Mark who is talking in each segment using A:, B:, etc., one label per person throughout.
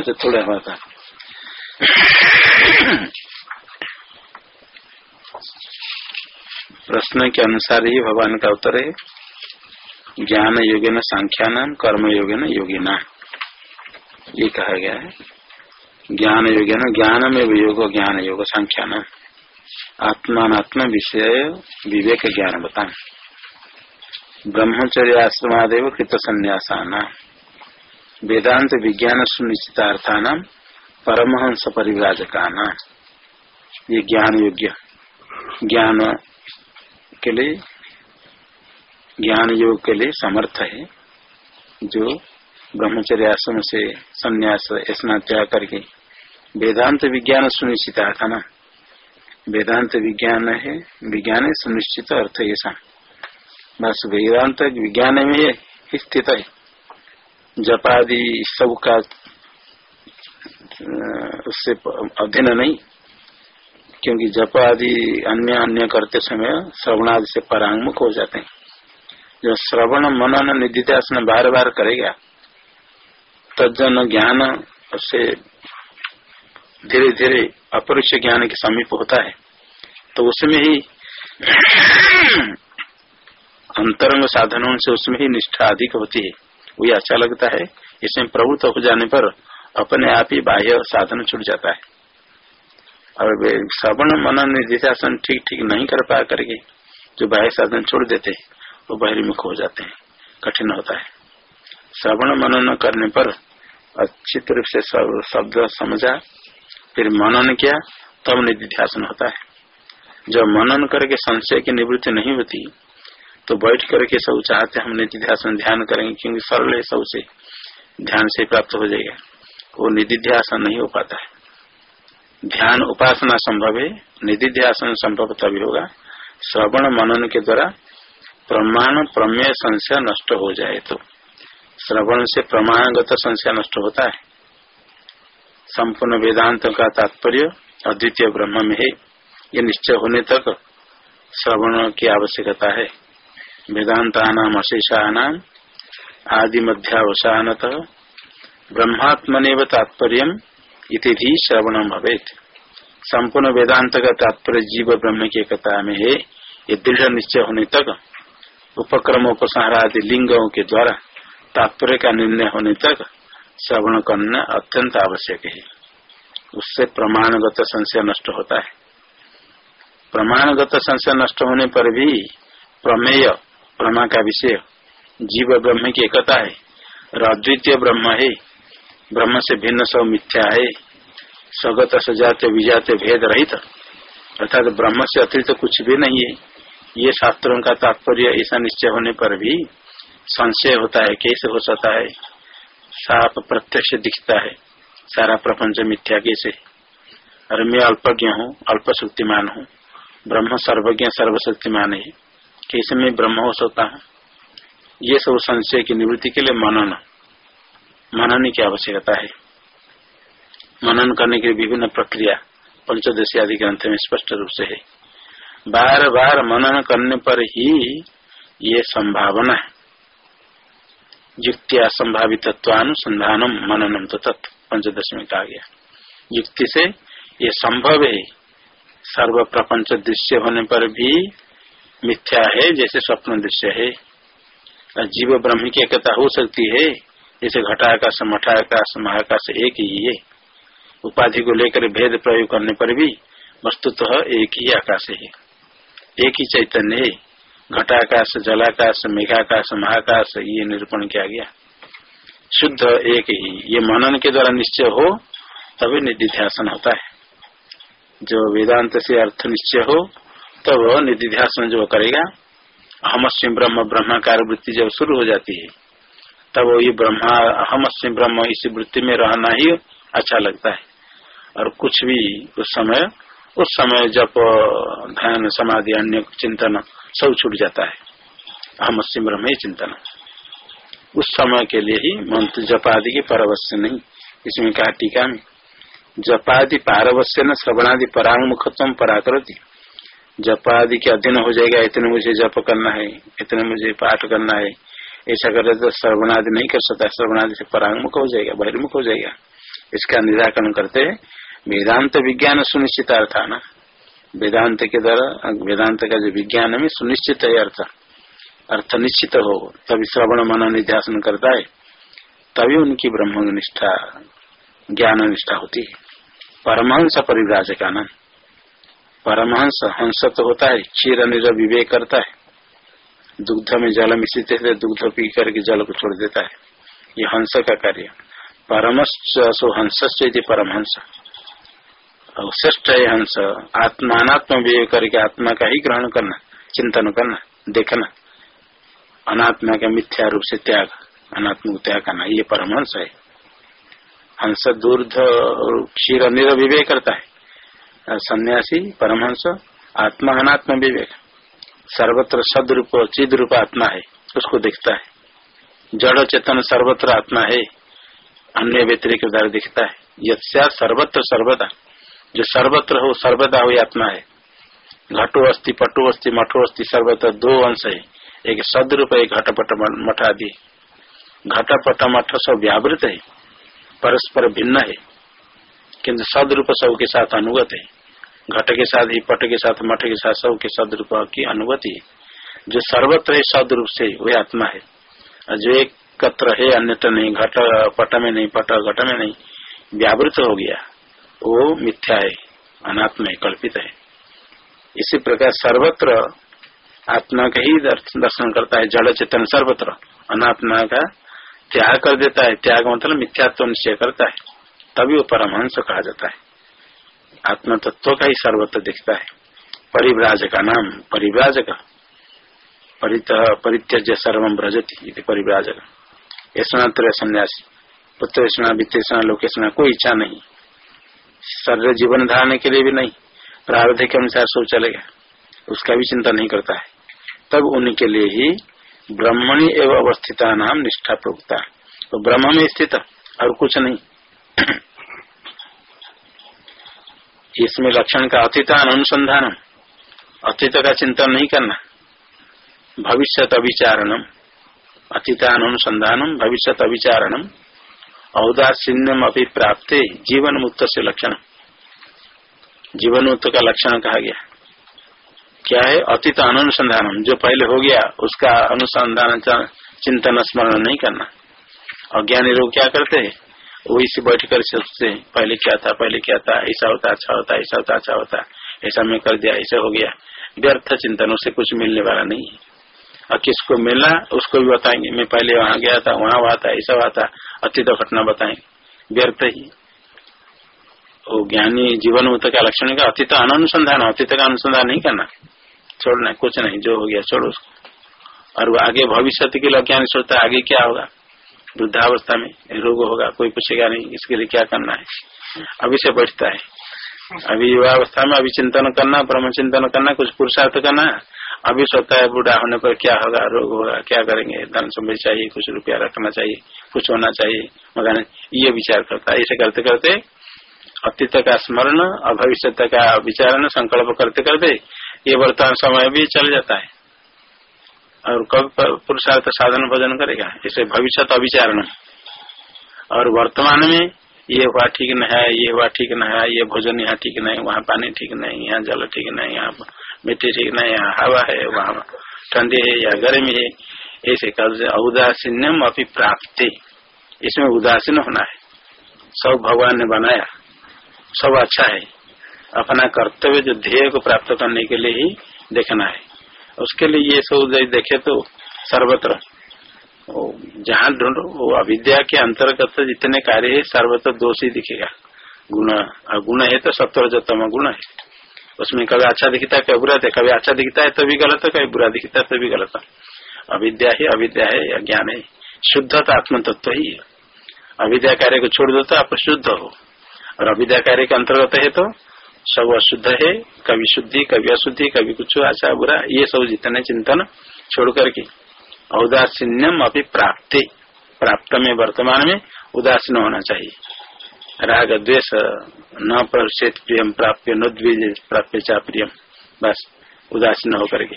A: से थोड़ा था प्रश्न के अनुसार ही भगवान का उत्तर है। ज्ञान योगे न संख्या नाम कर्म योगे न योगी नाम ये कहा गया है। ज्ञान योगे न ज्ञान में योग, ज्ञान योग संख्या नाम आत्मात्म विषय विवेक ज्ञान बता ब्रह्मचर्य आश्रमादेव कृत संन्यासाना वेदांत विज्ञान सुनिश्चितार्थान परमहंस परिव्राजका ये ज्ञान योग्य। ज्ञान के लिए, ज्ञान योग के लिए समर्थ है, जो ब्रह्मचर्य आश्रम से संन्यास स्नान त्याग करके वेदांत विज्ञान सुनिश्चित था वेदांत विज्ञान है, विज्ञान सुनिश्चित अर्थ ऐसा। बस वेदांत विज्ञान में स्थित है। जपादि सब का उससे अधीन नहीं, क्योंकि जप आदि अन्य अन्य करते समय श्रवण आदि से परांगमुख हो जाते हैं। जो श्रवण मनन निधिध्यासन बार बार करेगा तजन ज्ञान उससे धीरे धीरे अपरिच ज्ञान के समीप होता है तो उसमें ही अंतरंग साधनों से उसमें ही निष्ठा अधिक होती है। वही अच्छा लगता है, इसमें प्रवृत्त हो जाने पर अपने आप ही बाह्य साधन छूट जाता है। और श्रवण मनन निधिशासन ठीक ठीक नहीं कर पा करके जो बाह्य साधन छोड़ देते हैं वो बहिर्मुख हो जाते हैं, कठिन होता है। श्रवण मनन करने पर अच्छी रूप से शब्द समझा, फिर मनन किया, तब निधिध्यासन होता है। जब मनन करके संशय की निवृत्ति नहीं होती तो बैठ करके सब चाहते हम निधिध्यासन ध्यान करेंगे, क्योंकि सरल है सबसे। ध्यान से प्राप्त हो जाएगा। वो निधिध्यासन नहीं हो पाता है। ध्यान उपासना संभव है, निधिध्यासन संभव तभी होगा। श्रवण मनन के द्वारा प्रमाण प्रमेय संशय नष्ट हो जाए तो। श्रवण से प्रमाणगत संशय नष्ट होता है। संपूर्ण वेदांत का तात्पर्य अद्वितीय ब्रह्म में है। ये निश्चय होने तक श्रवण की आवश्यकता है। वेदांता नाम अशेषा नाम आदि मध्यावसानत ब्रह्मात्मने तात्पर्य इति भी श्रवण भवेत। संपूर्ण वेदांत का तात्पर्य जीव ब्रह्म की एकता में है ये दृढ़ निश्चय होने तक उपक्रम उपसंहार आदि लिंगों के द्वारा तात्पर्य का निर्णय होने तक श्रवण करना अत्यंत आवश्यक। है उससे प्रमाणगत संशय नष्ट होता है। प्रमाणगत संशय नष्ट होने पर भी प्रमेय प्रमा का विषय जीव ब्रह्म की एकता है। और अद्वितीय ब्रह्म है। ब्रह्म से भिन्न सब मिथ्या है। स्वगत सजात, विजात, भेद रहित। अर्थात ब्रह्म से अतिरिक्त तो कुछ भी नहीं है। ये शास्त्रों का तात्पर्य ऐसा निश्चय होने पर भी संशय होता है, कैसे हो सकता है? साफ़ प्रत्यक्ष दिखता है। सारा प्रपंच मिथ्या कैसे? और मैं अल्पज्ञ हूँ अल्प शक्तिमान हूँ। ब्रह्म सर्वज्ञ, सर्वशक्तिमान है। कैसे मैं ब्रह्म हो सकता हूँ। ये सब संशय की निवृत्ति के लिए मनन। मनन की आवश्यकता है। मनन करने की विभिन्न प्रक्रिया पंचोदशी आदि ग्रंथ में स्पष्ट रूप से है। बार बार मनन करने पर ही ये संभावना है। असंभावित तत्वानुसंधानम मननम तो तत्व पंचदश में कहा गया। युक्ति से ये संभव है। सर्व प्रपंच दृश्य होने पर भी मिथ्या है, जैसे स्वप्न दृश्य है। जीव ब्रह्म की एकता हो सकती है, जैसे घटाकाश मठाकाश महाकाश एक ही है। उपाधि को लेकर भेद प्रयोग करने पर भी वस्तुतः एक ही आकाश है। एक ही चैतन्य है। घटाकाश जलाकाश, मेघाकाश, महाकाश, ये निरूपण किया गया। शुद्ध एक ही। ये मनन के द्वारा निश्चय हो, तभी निधिध्यासन होता है। जो वेदांत से अर्थ निश्चय हो तब निधिध्यासन जो करेगा अहमस्म ब्रह्म, ब्रह्माकार वृत्ति जब शुरू हो जाती है, तब वो ये ब्रह्मा अहमस्म ब्रह्म इस वृत्ति में रहना ही अच्छा लगता है। और कुछ भी उस समय उस समय जब ध्यान, समाधि, अन्य चिंतन सब छूट जाता है। अहमस्म ब्रह्म ही चिंतन। उस समय के लिए ही मंत्र जपादि की परवश्य नहीं। इसमें कहा टीका में, जपादि पारवश्य न श्रवणादि परांगमुखत्व पराकृति जपादि के अधीन हो जाएगा, इतने मुझे जप करना है, इतने मुझे पाठ करना है। ऐसा करे तो श्रवणादि नहीं कर सकता, श्रवणादि से परांगमुख हो जाएगा, बहिर्मुख हो जाएगा। इसका निराकरण करते वेदांत विज्ञान सुनिश्चित अर्थ ना। वेदांत के द्वारा, वेदांत का जो विज्ञान में सुनिश्चित है अर्थ। अर्थ निश्चित हो, तभी श्रवण मन निध्यासन करता है, तभी उनकी ब्रह्म निष्ठा ज्ञान निष्ठा होती है। परमहंस परिव्राज का नाम परमहंस, हंस तो होता है, क्षीर निर विवेक करता है। दुग्ध में जल मिश्रित है दुग्ध पी करके जल को छोड़ देता है। ये हंस का कार्य। परमश सो हंस परमहंस। श्रेष्ठ है हंस। आत्मात्म विवेक करके आत्मा का ही ग्रहण करना, चिंतन करना, देखना। अनात्मा का मिथ्या रूप से त्याग, अनात्म त्याग करना, ये परमहंस है। हंस दूर्ध क्षीर निर विवेक करता है। सन्यासी, परमहंस आत्मा अनात्म विवेक सर्वत्र सदरूप चिद रूप आत्मा है, उसको देखता है। जड़ चेतन सर्वत्र आत्मा है, अन्य व्यतिरिक द्वारा दिखता है। यथा सर्वत्र सर्वदा, जो सर्वत्र हो, सर्वदा हुई आत्मा है। घटो अस्थि पटो अस्थि मठो अस्थि सर्वत्र दो अंश है। एक सदरूप, एक घटपट मठ आदि घटपट मठ सब व्यावृत है। परस्पर भिन्न है। किंतु सदरूप सबके साथ अनुगत है। घट के साथ ही पट के साथ मठ के साथ सबके सदरूप की अनुगति है। जो सर्वत्र है, सदरूप से वही आत्मा है। जो एक कत्र है, अन्यत्र नहीं, घट, पट में नहीं, पट घट में नहीं, व्यावृत हो गया, वो मिथ्या है, अनात्म है, कल्पित है। इसी प्रकार सर्वत्र आत्मा का ही दर्शन करता है, जड़ चेतन सर्वत्र। अनात्मा का त्याग कर देता है। त्याग मतलब मिथ्यात्व निश्चय करता है। तभी वो परमहंस कहा जाता है। आत्म तत्व का ही सर्वत्र दिखता है। परिव्राज का नाम परिव्राजक। परित्यज सर्व ब्रजती परिव्राजक। यशनात्र सन्यासी। पुत्र वित्तेषणा लोकेशना कोई इच्छा नहीं। शरीर जीवन धारने के लिए भी नहीं। प्रारब्ध के अनुसार सो चलेगा उसका भी चिंता नहीं करता है। तब उनके लिए ही ब्रह्मणी एवं अवस्थिता नाम निष्ठा प्रोक्ता तो ब्रह्म में स्थित और कुछ नहीं। इसमें लक्षण का अतीतान अनुसंधान, अतीत का चिंतन नहीं करना। भविष्य अभिचारणम अतीतान अनुसंधानम भविष्य अभिचारणम औदासीन्यम अभी प्राप्त जीवन मुक्त से लक्षण। जीवन मुक्त का लक्षण कहा गया। क्या है? अतीत अनुसंधान जो पहले हो गया, उसका अनुसंधान, चिंतन, स्मरण नहीं करना। अज्ञानी लोग क्या करते हैं? वही से बैठ कर सोचते पहले क्या था, पहले क्या था, ऐसा होता अच्छा होता, ऐसा होता अच्छा होता, ऐसा मैं कर दिया, ऐसा हो गया। व्यर्थ चिंतन उससे कुछ मिलने वाला नहीं है। और किसको मिलना, उसको भी बताएँगे। मैं पहले वहाँ गया था, वहाँ हुआ था, ऐसा हुआ था अतीत घटना बताएँगे। व्यर्थ ही। वो ज्ञानी जीवन मुक्त का लक्षण का अतीत अनुसंधान, अतीत का अनुसंधान नहीं करना। छोड़ना, कुछ नहीं, जो हो गया, छोड़ो उसको। और आगे भविष्य के लिए ज्ञान सोचता आगे क्या होगा? वृद्धावस्था में रोग होगा, कोई पूछेगा नहीं, इसके लिए क्या करना है? अभी से बैठता है। अभी युवावस्था में अभी चिंतन करना, ब्रह्म चिंतन करना, कुछ पुरुषार्थ करना, अभी सोचता है बूढ़ा होने पर क्या होगा, रोग होगा, क्या करेंगे? धन समय चाहिए, कुछ रुपया रखना चाहिए, कुछ होना चाहिए, मगर ये विचार करता है। ऐसे करते करते अतीत का स्मरण और भविष्य का विचारण, संकल्प करते करते ये वर्तमान समय भी चल जाता है। और कब पुरुषार्थ साधन भोजन करेगा? इसे भविष्य तो अभिचारण और वर्तमान में ये हुआ ठीक न है, ये हुआ ठीक न है, ये भोजन यहाँ ठीक नहीं, वहाँ पानी ठीक नहीं, यहाँ जल ठीक नहीं, यहाँ मिट्टी ठीक नहीं, यहाँ हवा है, वहाँ ठंडी है या गर्मी है, ऐसे कर औदासीन्यम अभी प्राप्ति इसमें उदासीन होना है। सब भगवान ने बनाया। सब अच्छा है। अपना कर्तव्य जो ध्येय को प्राप्त करने के लिए ही देखना है। उसके लिए ये सब देखे तो सर्वत्र। जहाँ ढूंढो, वो अविद्या के अंतर्गत जितने कार्य है, सर्वत्र दोष ही दिखेगा। गुण गुण है तो सत्वर जो तम गुण है। उसमें कभी अच्छा दिखता है, कभी बुरा है। कभी अच्छा दिखता है, तभी गलत है, कभी बुरा दिखता है, तभी गलत है। अविद्या ही अविद्या है, अज्ञान है। शुद्धता आत्म तत्व ही है। अविद्या कार्य को छोड़ दो तो आप शुद्ध हो। और अविद्या कार्य के अंतर्गत है तो सब अशुद्ध है कभी शुद्धि कभी अशुद्धि कभी कुछ अच्छा बुरा, ये सब जितने चिंतन छोड़ करके औदासीन्यम अभी प्राप्ति। प्राप्त में, वर्तमान में उदासीन होना चाहिए। राग, द्वेष, न प्रसेत प्रियम, प्राप्य न प्राप्य चा प्रियम। बस, उदासीन होकर के।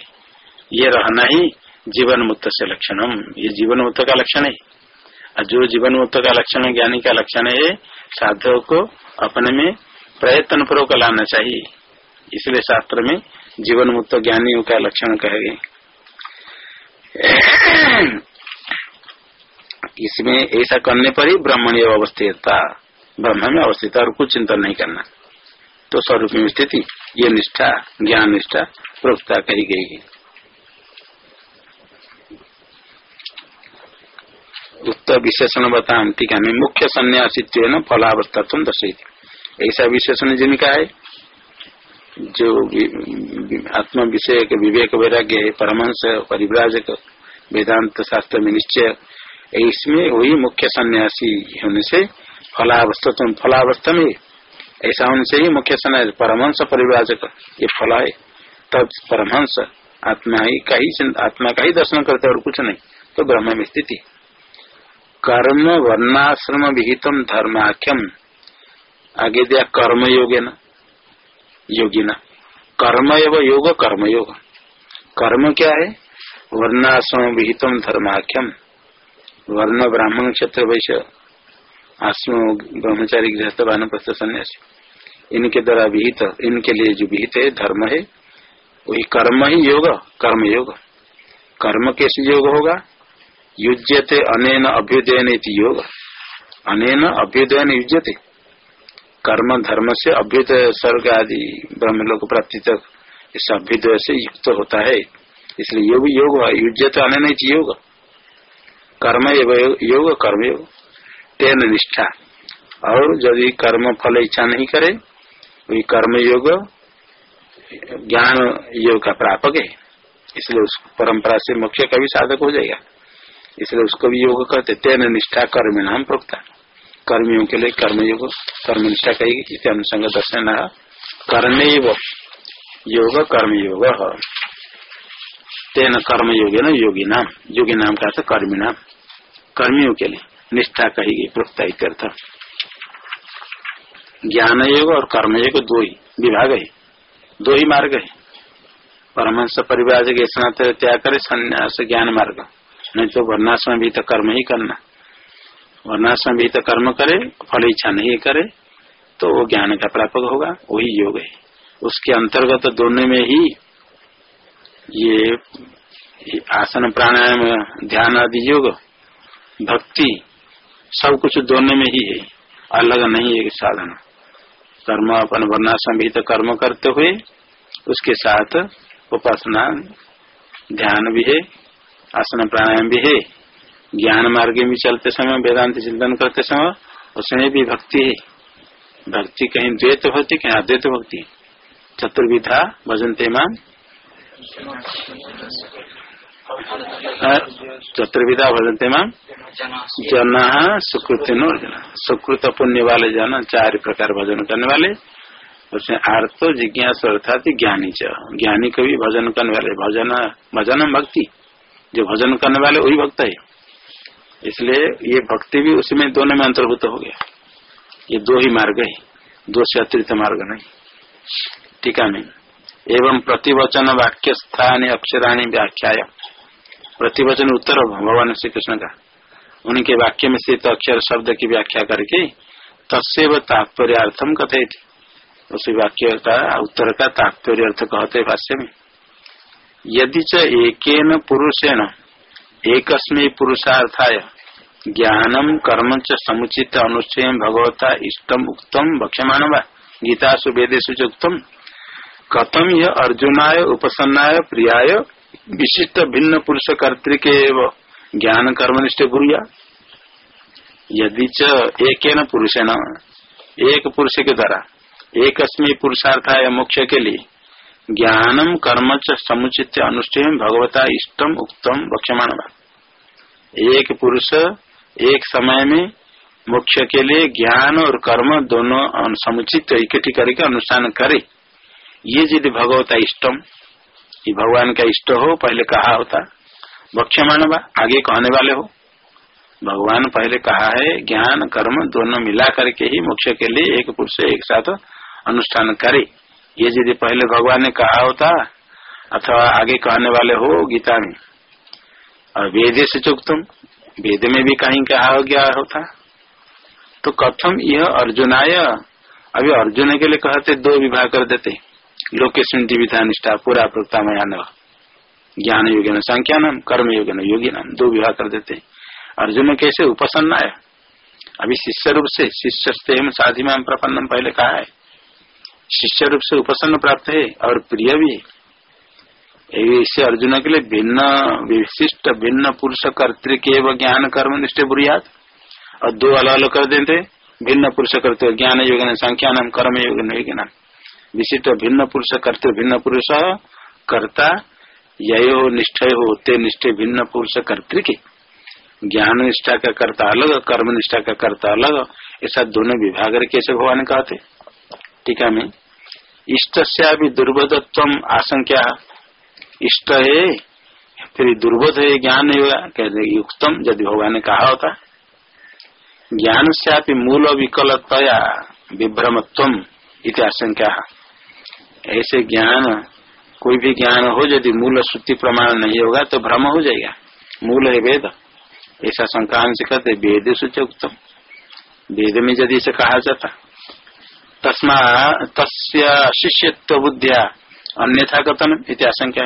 A: ये रहना ही जीवन मुक्त से लक्षणम। ये जीवन मुक्त का लक्षण है। जो जीवन मुक्त का लक्षण ज्ञानी का लक्षण है, साधक को अपने में प्रयत्न पूर्वक लाना चाहिए। इसलिए शास्त्र में जीवन मुक्त ज्ञानियों का लक्षण कहे गए। इसमें ऐसा करने पर ही ब्रह्मण अवस्थितता ब्रह्म में अवस्थित और कुछ चिंतन नहीं करना। तो स्वरूप में स्थिति, ये निष्ठा, ज्ञान निष्ठा प्रोक्ता कही गई है। उत्तर विशेषण बताम टीका में मुख्य संन्यासित्व फलावस्था तुम दर्शित ऐसा विशेषण जिनका है, जो आत्म विषय के विवेक वैराग्य परमंश परिव्राजक, वेदांत शास्त्र में निश्चय, इसमें वही मुख्य सन्यासी होने से फलावस्था तुम फलावस्था में ऐसा होने से ही मुख्य सन्यास परमंश परिव्राजक, ये फला है। तब परमहंस आत्मा ही का ही आत्मा का ही दर्शन करते और कुछ नहीं तो ब्रह्म में स्थिति। कर्म वर्णाश्रम विहितम धर्माख्यम। आगे दिया कर्म योगे न, योगिना। कर्म एवं योग, कर्म योग। कर्म क्या है? वर्णाश्रम विहितम धर्माख्यम। वर्ण ब्राह्मण क्षेत्र वैश्य। आश्रम ब्रह्मचारी गृहस्थ वानप्रस्थ सन्यासी। इनके द्वारा विहित, इनके लिए जो विहित है, धर्म है, वही कर्म ही योग, कर्म योग। कर्म कैसे योग होगा? युज्यते अनेन अभ्युदयन योग। अनेन अभ्युदयन युज्यते। कर्म, धर्म से अभ्युदय, स्वर्ग आदि ब्रह्म लोक प्राप्ति तक इस अभ्युदय से युक्त होता है। इसलिए योग योग युजत आने नहीं चाहिए योग। कर्म योग कर्म योग तेन निष्ठा। और यदि कर्म फल इच्छा नहीं करे, वही कर्म योग, ज्ञान योग का प्रापक है। इसलिए उस परंपरा से मुख्य कभी साधक हो जाएगा। इसलिए उसको भी योग करते तेन निष्ठा कर्म नाम प्रोक्ता। कर्मियों के लिए कर्मयोग कर्मनिष्ठा कहेगी इस अनुसंग दर्शन करने योग कर्मयोग। तेन कर्मयोगे न योगी नाम योगी नाम का कर्मी नाम कर्मियों के लिए निष्ठा कहेगी प्रोक्त इत्यर्थ ज्ञान योग और कर्मयोग दो ही विभाग है, दो ही मार्ग है। परमहंस परिवार स्नात त्याग करे, संन्यास ज्ञान मार्ग। नहीं तो वर्णाश्रम भी तो कर्म ही करना। वर्णाश्रम भी तो कर्म करे, फल इच्छा नहीं करे तो वो ज्ञान का प्रापक होगा, वही योग है। उसके अंतर्गत दोनों में ही ये आसन प्राणायाम, ध्यान आदि योग, भक्ति, सब कुछ दोनों में ही है। अलग नहीं है साधन। कर्म अपन वर्णाश्रम भी तो कर्म करते हुए, उसके साथ उपासना, ध्यान भी है, आसन प्राणायाम भी है। ज्ञान मार्ग में चलते समय, वेदांत चिंतन करते समय, उसमें भी भक्ति है भक्ति कहीं द्वैत भक्ति कहीं अद्वैत भक्ति चतुर्विधा भजनते मान चतुर्विधा भजनते मान जन सुकृत सुकृत पुण्य वाले जन, चार प्रकार भजन करने वाले। उसमें आर्थ, जिज्ञास अर्थात ज्ञानी च। ज्ञानी को भी भजन करने वाले। भजन भजन भक्ति। जो भजन करने वाले, वही भक्त है। इसलिए ये भक्ति भी उसमें दोनों में अंतर्भूत हो गया। ये दो ही मार्ग है, दो से अतिरिक्त मार्ग नहीं। टीका में। एवं प्रतिवचन वाक्य स्थान अक्षराणी व्याख्या प्रतिवचन उत्तर भगवान श्री कृष्ण का। उनके वाक्य में स्थित अक्षर शब्द की व्याख्या करके तस्व तात्पर्यार्थम कथे उस वाक्य का उत्तर का तात्पर्य अर्थ कहते भाष्य में। यदि च एक पुरुषेण एक पुरुषार्थाय ज्ञानम कर्म च समुचित अनुच्छेद भगवता इष्टम उक्तम, भक्ष्यमाण गीतासु वेदेशु चुक्तम कथम यह अर्जुनाय, उपसन्नाय, प्रियाय, विशिष्ट भिन्न पुरुष कर्तिक ज्ञान कर्मनिष्ठ गुरुया? यदि च एक पुरुष न एक पुरुष के द्वारा एक पुरुषार्थाय मोक्ष के लिए ज्ञानम कर्म च समुचित अनुष्ठेय भगवता इष्टम उक्तम बक्षमाण एक पुरुष, एक समय में मुख्य के लिए ज्ञान और कर्म दोनों समुचित इकट्ठी करके अनुष्ठान करे। ये यदि भगवता इष्टम ये भगवान का इष्ट हो, पहले कहा होता भक्ष्यमान आगे कहने वाले हो। भगवान पहले कहा है, ज्ञान, कर्म दोनों मिला करके ही मोक्ष के लिए एक पुरुष एक साथ अनुष्ठान करे। ये यदि पहले भगवान ने कहा होता, अथवा आगे कहने वाले हो गीता में, और वेद से चुकतुम, वेद में भी कहीं कहा हो गया होता तो कथम यह अर्जुनाय, अभी अर्जुन के लिए कहते दो विवाह कर देते, लोकेशन विधा निष्ठा, पूरा प्रक्तामयान ज्ञान योगी संख्या नाम कर्म योगी योगी नाम दो विवाह कर देते। अर्जुन कैसे उपसन्न है अभी शिष्य रूप से शिष्य साधी साधिमा प्रपन्नम पहले कहा है। शिष्य रूप से उपसन्न प्राप्त है और प्रिय भी इससे अर्जुन के लिए भिन्न विशिष्ट, भिन्न पुरुष कर्तिक ज्ञान कर्म निष्ठ बुरियात और दो अलग अलग कर देते भिन्न पुरुष कर्त ज्ञान योग संख्या नाम कर्म योग विशिष्ट भिन्न पुरुष कर्त, भिन्न पुरुष कर्ता यो निष्ठय हो ते निष्ठे भिन्न पुरुष कर्तिक। ज्ञान निष्ठा का कर्ता अलग, कर्म निष्ठा का कर्ता अलग। ऐसा दोनों विभाग कैसे भगवान कहते टीका में इष्ट से दुर्बोधत्व आशंका इष्ट है, फिर दुर्बोध है, ज्ञान नहीं होगा कहते युक्तम, यदि भगवान ने कहा होता। ज्ञान से आप मूल विकलतया विभ्रमत्व इत आशंका ऐसे ज्ञान, कोई भी ज्ञान हो, यदि मूल श्रुति प्रमाण नहीं होगा तो भ्रम हो जाएगा। मूल है वेद। ऐसा संक्रांत से कहते वेद सूचक वेद में यदि इसे कहा जाता तस्मा, तस्य शिष्यत्व बुद्धिया अन्यथा कथन इति आशंका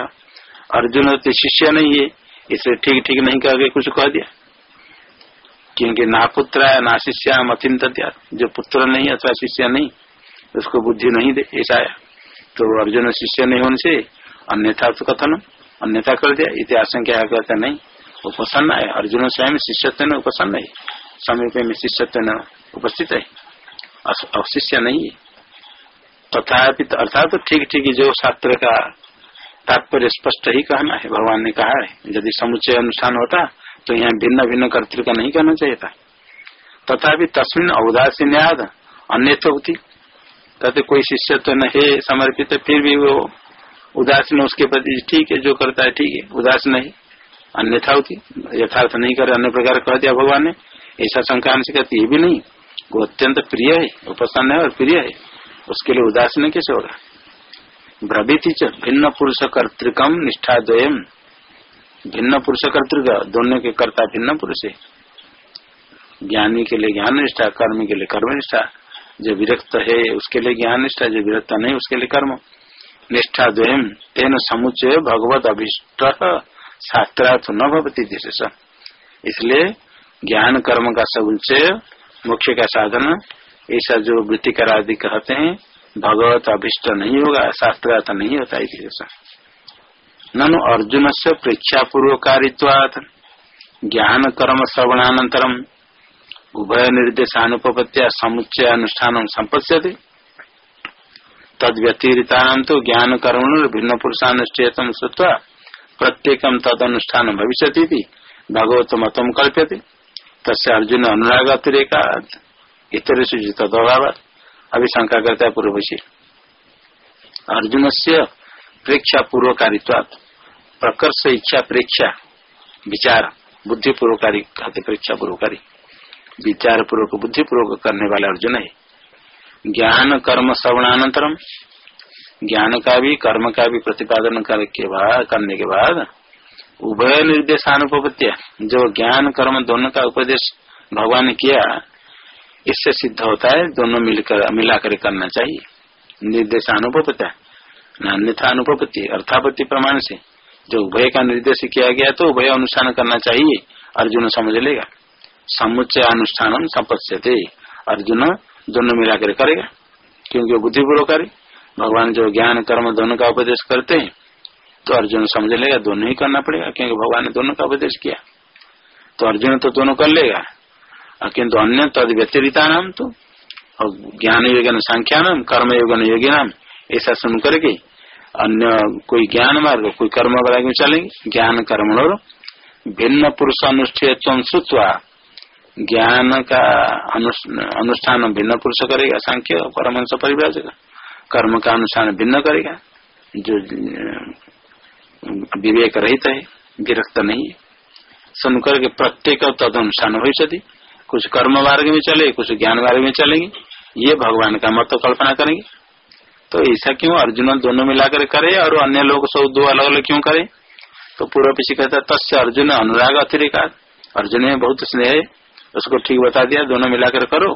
A: अर्जुन तो शिष्य नहीं है, इसे ठीक ठीक नहीं कह कुछ कह दिया। क्योंकि ना पुत्र ना शिष्य मथिन जो पुत्र नहीं, अथवा शिष्य नहीं, उसको बुद्धि नहीं दे, ऐसा तो अर्जुन शिष्य नहीं होने से अन्यथा तो कथन, अन्यथा कर दिया, इति आशंका कहते नहीं, उपसन्न है। अर्जुन स्वयं शिष्यत्व उपसन्न है। समीप में शिष्यत्व उपस्थित है। अशिष्य नहीं है। तथापि अर्थात तो ठीक ठीक जो शास्त्र का तात्पर्य स्पष्ट ही कहना है, भगवान ने कहा है, यदि समुचय अनुष्ठान होता तो यहाँ भिन्न भिन्न कर्तृ का नहीं करना चाहिए था। तथापि तस्मिन औदासीन्याद अन्य होती। कहते कोई शिष्य तो न है समर्पित, फिर भी वो उदासीन, उसके प्रति ठीक है, जो करता है ठीक है, उदासीन नहीं। अन्यथा होती, यथार्थ नहीं करे, अन्य प्रकार कह दिया भगवान ने, ऐसा संक्रांति कहती ये भी नहीं। वो अत्यंत प्रिय है उपसन्न है और प्रिय है। उसके लिए उदासीन कैसे होगा? भ्रभिति भिन्न पुरुष कर्तिकम निष्ठा द्वयम। भिन्न पुरुष कर्तिक, दोनों के कर्ता भिन्न पुरुष है। ज्ञानी के लिए ज्ञान निष्ठा, कर्म के लिए कर्म निष्ठा। जो विरक्त है, उसके लिए ज्ञान निष्ठा, जो विरक्त नहीं, उसके लिए कर्म। निष्ठा द्वयम, तेन समुचय भगवत अभिष्ट। शास्त्रार्थ न भवती इसलिए ज्ञान कर्म का समुचय मोक्ष का साधन। ऐसा जो वृत्तिकर आदि कहते हैं, भगवत अभिष्ट नहीं होगा, शास्त्रार्थ नहीं होता ऐसा ननु अर्जुन से। प्रेक्षा पूर्वकारित्वात ज्ञान कर्म श्रवणानंतरम उभय निर्देशानुपत्या समुच्चय अनुष्ठान संपत्ति तद व्यतिरिता तो ज्ञान कर्म भिन्न पुरुषानुष्ठेतम श्रुवा प्रत्येक तद अनुष्ठान भविष्य भगवत मतम कल्प्यते। तस्य अर्जुन अनुराग अतिरेका इतर तदभाव अभी शंका करता है पूर्व से अर्जुन से प्रेक्षा पूर्वकारित्व प्रकर्ष इच्छा प्रेक्षा, विचार बुद्धि पूर्वकारी कहते प्रेक्षा पूर्वकारी। विचार पूर्वक बुद्धि पूर्वक करने वाले अर्जुन है। ज्ञान, कर्म, श्रवणानंतरम। ज्ञान का भी, कर्म का भी प्रतिपादन करने बाद, करने के बाद उभय निर्देशानुपत्या जो ज्ञान, कर्म, दोनों का उपदेश भगवान ने किया, इससे सिद्ध होता है, दोनों मिलकर, मिलाकर करना चाहिए। निर्देशानुपत्या अन्यथा अनुपत्ति अर्थापत्ति प्रमाण से जो उभय का निर्देश किया गया तो उभय अनुष्ठान करना चाहिए, अर्जुन समझ लेगा। समुच्चय अनुष्ठान संपत्ति अर्जुन दोनों मिलाकर करेगा। क्योंकि वो बुद्धिपूर्वकारी भगवान जो ज्ञान, कर्म, दोनों का उपदेश करते हैं तो अर्जुन समझ लेगा, दोनों ही करना पड़ेगा, क्योंकि भगवान ने दोनों का उपदेश किया। तो अर्जुन तो दोनों कर लेगा। किन्तु अन्य तद व्यतिरिता नाम तो और ज्ञान योगन संख्या नाम कर्म योगन योगी नाम ऐसा सुन करके अन्य कोई ज्ञान मार्ग, कोई कर्म मार्ग में चलेंगे। ज्ञान कर्म और भिन्न पुरुष अनुष्ठेय श्रुत्वा ज्ञान का अनुष्ठान भिन्न पुरुष करेगा, सांख्य परमंश परिव्राजक। कर्म का अनुष्ठान भिन्न करेगा। जो विवेक रहित है विरक्त नहीं है। सुन करके प्रत्येक तद अनुष्ठान हो कुछ कर्म मार्ग में चले, कुछ ज्ञान मार्ग में चलेंगे। ये भगवान का मत कल्पना करेंगे। तो ऐसा क्यों अर्जुन दोनों मिलाकर करे और अन्य लोग सब दो अलग अलग क्यों करे? तो पूर्व पीछे कहता, तस्य अर्जुन अनुराग अतिरिक्त अर्जुन में बहुत स्नेह है। उसको ठीक बता दिया, दोनों मिलाकर करो।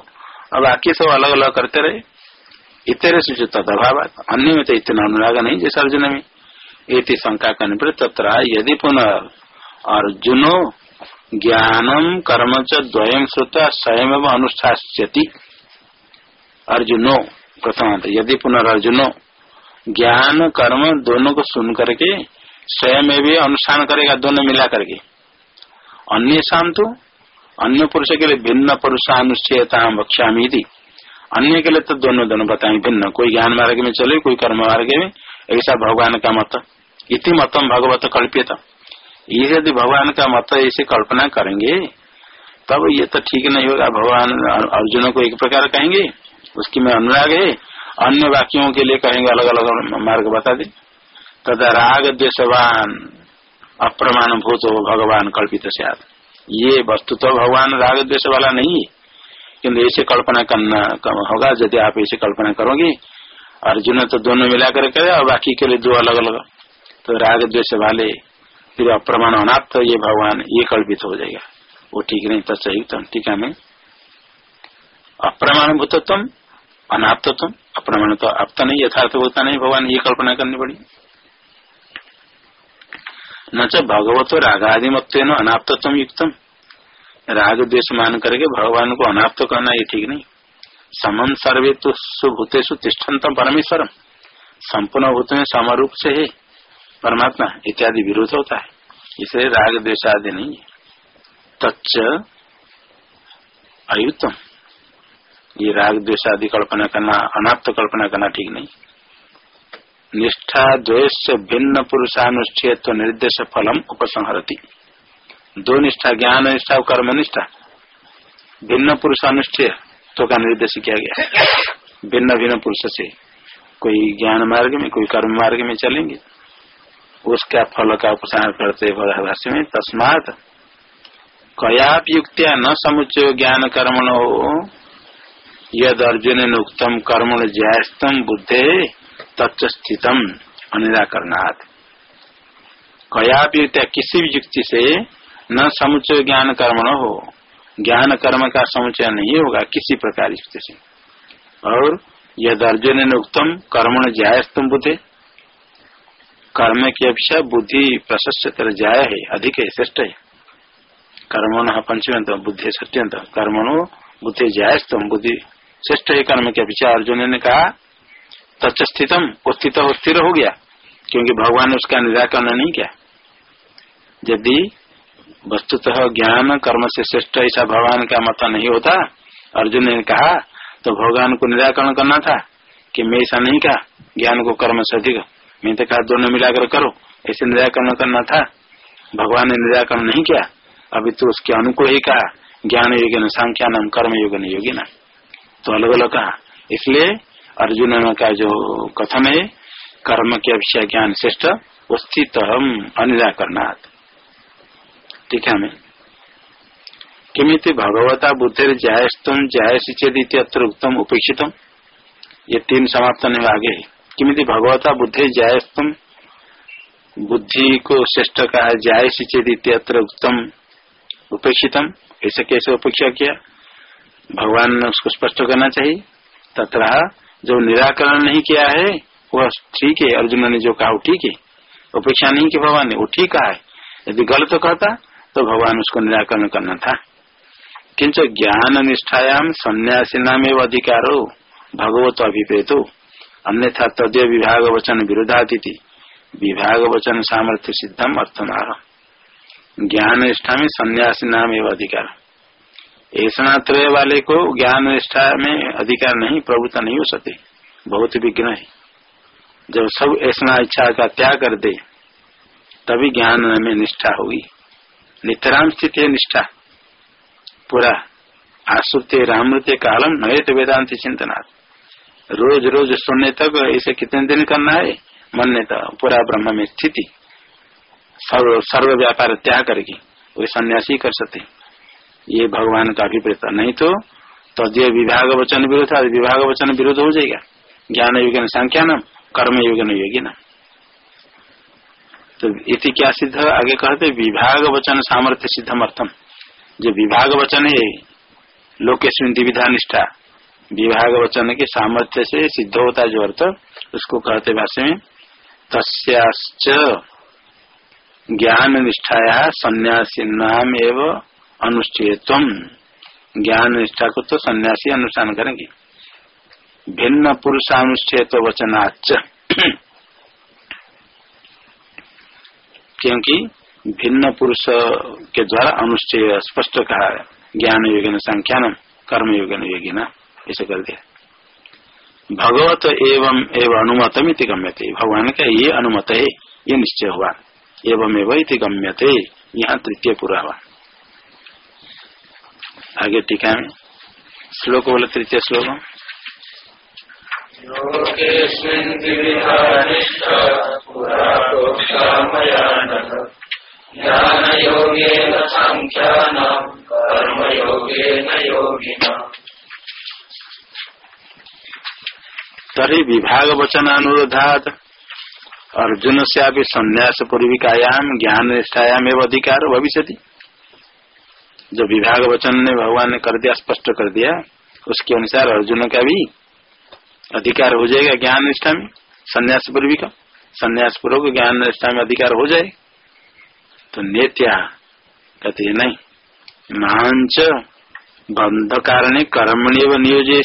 A: अब बाकी सब अलग अलग करते रहे। इतने से तदभाव अन्य में तो इतना अनुराग नहीं जैसे अर्जुन में। ये शंका करने पर तथा यदि पुनः अर्जुनो ज्ञानम कर्म च श्रुता स्वयं अनुष्ठास्यति। अर्जुनो प्रथम यदि पुनर्जुनो ज्ञान, कर्म दोनों को सुन करके स्वयं भी अनुष्ठान करेगा, दोनों मिला करके। अन्य शाम तो अन्य पुरुष के लिए भिन्न पुरुषानुच्छेदता बख्शामी अन्य के लिए तो दोनों दोनों बताएँगे भिन्न। कोई ज्ञान मार्ग में चले, कोई कर्म मार्ग में ऐसा भगवान का मत। इति मतम भगवत कल्पित यदि भगवान का मत ऐसे कल्पना करेंगे, तब ये तो ठीक नहीं होगा। भगवान अर्जुन को एक प्रकार कहेंगे, उसकी में अनुराग है। अन्य वाक्यों के लिए कहेंगे अलग अलग मार्ग बता दे। तथा राग द्वेशवान अप्रमाण भूत हो भगवान कल्पित से ये वस्तु तो भगवान राग द्वेश वाला नहीं है। किन्तु ऐसे कल्पना करना, होगा। यदि आप ऐसे कल्पना करोगे अर्जुन तो दोनों मिलाकर करे और बाकी के लिए दो अलग अलग। तो राग द्वेश वाले फिर अप्रमाण अनाप्त ये भगवान, ये कल्पित हो जाएगा। वो ठीक नहीं तत्सयुक्त टीका में अप्रमाण भूतत्व अनाप्तत्व अप्रमाण तो अब तो नहीं, यथार्थ होता नहीं, भगवान, ये कल्पना करनी पड़ी। न च भगवत रागादि मत अनाप्तत्व युक्तम। राग, द्वेष मान करके भगवान को अनाप्त करना, ये ठीक नहीं। समम सर्वे तो सुभूतेषु तिष्ठतम परमेश्वरम संपूर्ण भूत में समरूप से है परमात्मा इत्यादि विरोध होता है। इसलिए राग द्वेष आदि नहीं है। तच्च अयुतम। ये राग आदि कल्पना करना, अनाप्त कल्पना करना ठीक नहीं। निष्ठा द्वेष भिन्न पुरुषानुष्ठेय तो निर्देश फलम उपसंहरती। दो निष्ठा, ज्ञान निष्ठा और कर्म निष्ठा। भिन्न पुरुषानुष्ठेय। तो का निर्देश किया गया। भिन्न भिन्न पुरुष से कोई ज्ञान मार्ग में, कोई कर्म मार्ग में चलेंगे। उसका फल का उपसार करते भाष्य में तस्मात कयाप युक्तिया न समुचय ज्ञान कर्मण। हो यद अर्जुन उत्तम कर्मण ज्यास्तम बुद्धे तत्व स्थितम अनिराकरणात्। कयाप युक्तिया किसी भी युक्ति से न समुचय ज्ञान कर्मण। हो ज्ञान कर्म का समुचय नहीं होगा किसी प्रकार युक्ति से। और यद अर्जुन उत्तम कर्मण ज्यास्तम बुद्धे कर्म की अपेक्षा बुद्धि प्रशस्त कर जाय है, अधिक है, श्रेष्ठ है। कर्मण पंचम बुद्धि सत्यंत। कर्मणो बुद्धि जायस्तम बुद्धि श्रेष्ठ है कर्म की अपेक्षा। अर्जुन ने कहा तच स्थितम स्थित हो स्थिर हो गया, क्योंकि भगवान ने उसका निराकरण नहीं किया। यदि वस्तुतः ज्ञान कर्म से श्रेष्ठ ऐसा भगवान का मत नहीं होता। अर्जुन ने कहा तो भगवान को निराकरण करना था कि मैं ऐसा नहीं कहा, ज्ञान को कर्म से अधिक। मैं तो कहा, दोनों मिलाकर करो। ऐसे निराकरण करना था। भगवान ने निराकरण नहीं किया। अभी तो उसके अनुकूल ही कहा, ज्ञान योगी न संख्या नाम कर्म योग न योगी ना। तो अलग अलग कहा। इसलिए अर्जुन का जो कथन है, कर्म के अपेक्षा ज्ञान श्रेष्ठ स्थित हम अनिराकरणात्। है हमें किमित भगवता बुद्धि जायस्तम जायसी चेदी अत्र उत्तम उपेक्षितम। ये तीन समाप्त आगे। है किमित भगवता बुद्धि जायस्तम बुद्धि को श्रेष्ठ कहा जाय अत्र उत्तम उपेक्षितम। ऐसे कैसे उपेक्षा किया? भगवान ने उसको स्पष्ट करना चाहिए। तथा जो निराकरण नहीं किया है, वह ठीक है। अर्जुन ने जो कहा, वो ठीक है। उपेक्षा नहीं की भगवान ने, वो ठीक कहा है। यदि गलत कहता तो भगवान उसको निराकरण करना था। किंच ज्ञान निष्ठायाम सन्यासी नाम एवं हो भगवत अभिप्रेतो। अन्यथा तदय विभाग वचन विरोधातिथि विभाग वचन सामर्थ्य सिद्धम अर्थमार ज्ञान निष्ठा में सन्यासी नाम एवं अधिकार। ऐसा त्रय वाले को ज्ञान निष्ठा में अधिकार नहीं, प्रभुता नहीं हो सकते। बहुत विघ्न है। जब सब ऐसा इच्छा का त्याग कर दे, तभी ज्ञान में निष्ठा होगी। नितराम स्थित है निष्ठा। पूरा आसुते रामृत्य कालम नए तो वेदांत चिंतना रोज रोज सुनने तक इसे कितने दिन करना है? मन ने तो पूरा ब्रह्म में स्थिति। सर्व सर्व व्यापार त्याग करके वे सन्यासी कर सकते ये भगवान का अभिप्रेत नहीं तो तदय विभाग वचन विरोध विभाग वचन विरोध हो जाएगा। ज्ञान युग न कर्म युग योगी न। तो इति क्या सिद्ध आगे कहते विभाग वचन सामर्थ्य सिद्धम अर्थम जो विभाग वचन है लोकेश विधा निष्ठा। विभाग वचन के सामर्थ्य से सिद्ध होता जो अर्थ, उसको कहते भाष्य में तस्याच ज्ञान निष्ठाया सन्यासी नाम एवं अनुष्ठेयत्व ज्ञान निष्ठा को तो सन्यासी अनुष्ठान करेंगे। भिन्न पुरुषानुष्ठेय वचनाच क्योंकि भिन्न पुरुष के द्वारा अनुष्ठेय स्पष्ट कहा ज्ञान योगिन संख्यान कर्म योगिन योगिना ऐसे कर दिया भगवत एवं एवं अनुमतम इति गम्यते। भगवान का ये अनुमत है, ये निश्चय हुआ। एवं एवं गम्यते, यहाँ तृतीय पूरा हुआ। आगे टीका में श्लोक बोले, तृतीय श्लोक।
B: मया नघ ज्ञानयोगेन साङ्ख्यानाम् कर्मयोगेन योगिनाम्
A: तरी विभाग वचन अनुरोधात अर्जुन से अभी संन्यास पूर्विकायाम ज्ञान निष्ठायाम एवं अधिकार भविष्य जो विभाग वचन ने भगवान ने कर दिया, स्पष्ट कर दिया, उसके अनुसार अर्जुन का भी अधिकार हो जाएगा ज्ञान निष्ठा में संन्यास पूर्वी का संन्यास पूर्वक ज्ञान निष्ठा में अधिकार हो जाए तो नेत्या कहते नहीं मांच बंध कारण कर्मणि व नियोजय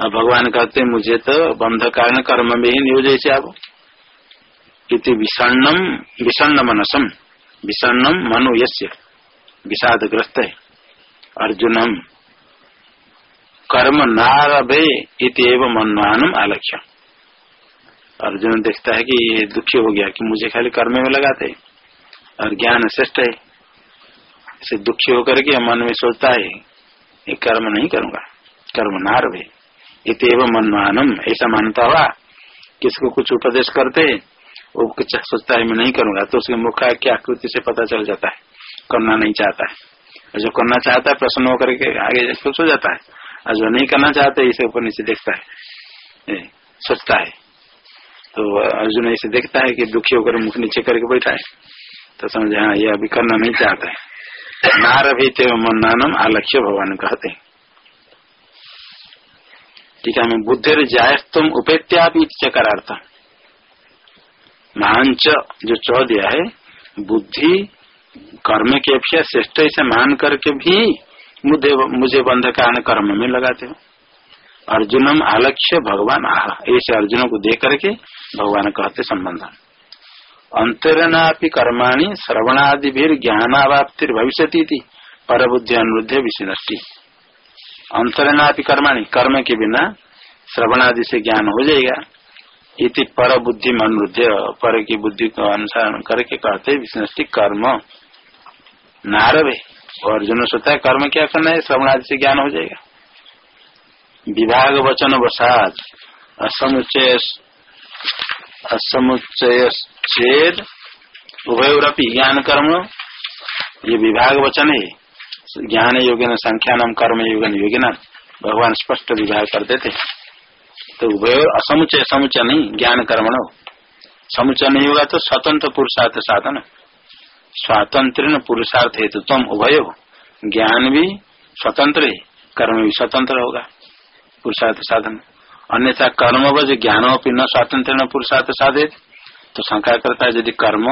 A: अब भगवान कहते मुझे तो बंध कारण कर्म में ही नियोजय से आप इति विषण्णम विषण्ण मनसम विषण्णम मनो यस्य, विषादग्रस्त है अर्जुनम। कर्म नारभे इतव मनमानम आलक्ष्य अर्जुन देखता है कि ये दुखी हो गया कि मुझे खाली कर्म में लगाते और ज्ञान श्रेष्ठ है। इसे दुखी होकर के मन में सोचता है, ये कर्म नहीं करूँगा, कर्म नारभे इतव मनमानम, ऐसा मानता हुआ किसको कुछ उपदेश करते वो कुछ सोचता है, मैं नहीं करूँगा। तो उसके मुख की आकृति से पता चल जाता है, करना नहीं चाहता है। और जो करना चाहता है प्रश्न होकर के आगे खुश हो जाता है। और जो नहीं करना चाहते, इसे ऊपर नीचे देखता है सोचता है। तो अर्जुन ऐसे देखता है कि दुखी होकर मुख नीचे करके बैठा है। तो समझे हाँ ये अभी करना नहीं चाहता है। नार भी ते मन्नानम आलक्ष्य भगवान कहते हैं। ठीक है, मैं बुद्धि जाय तुम उपेत्या चकारार्थ मांच जो चौ दिया है, बुद्धि, कर्म के अपेक्षा श्रेष्ठ इसे मान करके भी मुझे मुझे बंध कारण कर्म में लगाते हो। अर्जुनम आलक्ष्य भगवान आह। ऐसे अर्जुन को देख करके भगवान कहते संबंध। अंतरना कर्माणी श्रवणादि भी ज्ञानावाप्तिर भविष्य पर बुद्धि अनुरुद्ध विषय अंतरना कर्माणी, कर्म के बिना श्रवणादि से ज्ञान हो जाएगा। इति पर बुद्धि अनुरुद्ध, पर की बुद्धि को अनुसार करके कहते विष्णि कर्म। नारवे। और अर्जुन सोचता है कर्म क्या करना है? श्रवणादि से ज्ञान हो जाएगा। विभाग वचन वसाद असमुचय असमुचय छेद उभयोरपी ज्ञान कर्म ये विभाग वचन है ज्ञान योगिन संख्या नाम कर्म योगन योगिना भगवान स्पष्ट विभाग करते थे तो उभय असमुचय समुचय नहीं ज्ञान कर्म समुचय नहीं होगा तो स्वतंत्र पुरुषार्थ साधन। स्वातंत्र पुरुषार्थ हेतु तुम उभय। ज्ञान भी स्वतंत्र है, कर्म भी स्वतंत्र होगा। पुरुषार्थ साधन। अन्यथा कर्म बज ज्ञान न स्वातंत्र पुरुषार्थ साधे तो शंका करता है यदि कर्म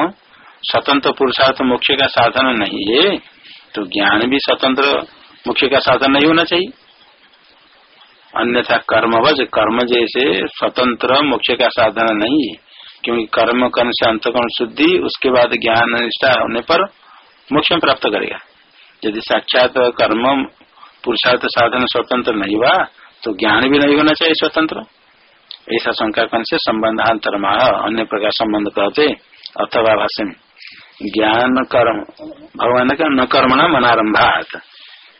A: स्वतंत्र पुरुषार्थ मुख्य का साधन नहीं है तो ज्ञान भी स्वतंत्र मुख्य का साधन नहीं होना चाहिए। अन्यथा कर्मवज कर्म जैसे स्वतंत्र मोक्ष का साधन नहीं है, क्योंकि कर्म करने से अंतकरण शुद्धि, उसके बाद ज्ञान निष्ठा होने पर मोक्ष प्राप्त करेगा। यदि साक्षात कर्म पुरुषार्थ साधन स्वतंत्र नहीं हुआ तो ज्ञान भी नहीं होना चाहिए स्वतंत्र। ऐसा शंका करने से? संबंधांतर अन्य प्रकार संबंध कहते, अथवा भाषा में ज्ञान कर्म, भगवान का न कर्मणा मनारंभात